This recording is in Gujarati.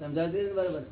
સમજાવતી બરોબર?